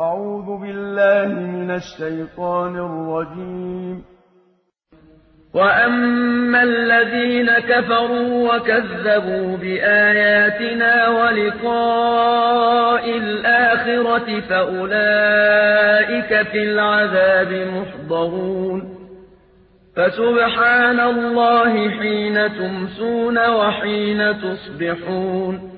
أعوذ بالله من الشيطان الرجيم. وأما الذين كفروا وكذبوا بآياتنا ولقاء الآخرة فأولئك في العذاب محضرون. فسبحان الله حين تمسون وحين تصبحون.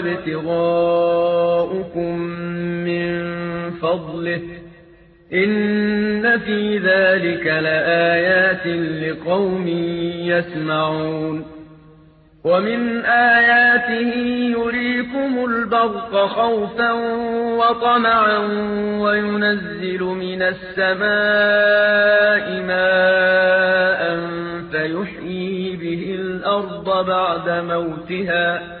وابتغاؤكم من فضله إن في ذلك لآيات لقوم يسمعون ومن آياته يريكم البرق خوفا وطمعا وينزل من السماء ماء فيحيي به الأرض بعد موتها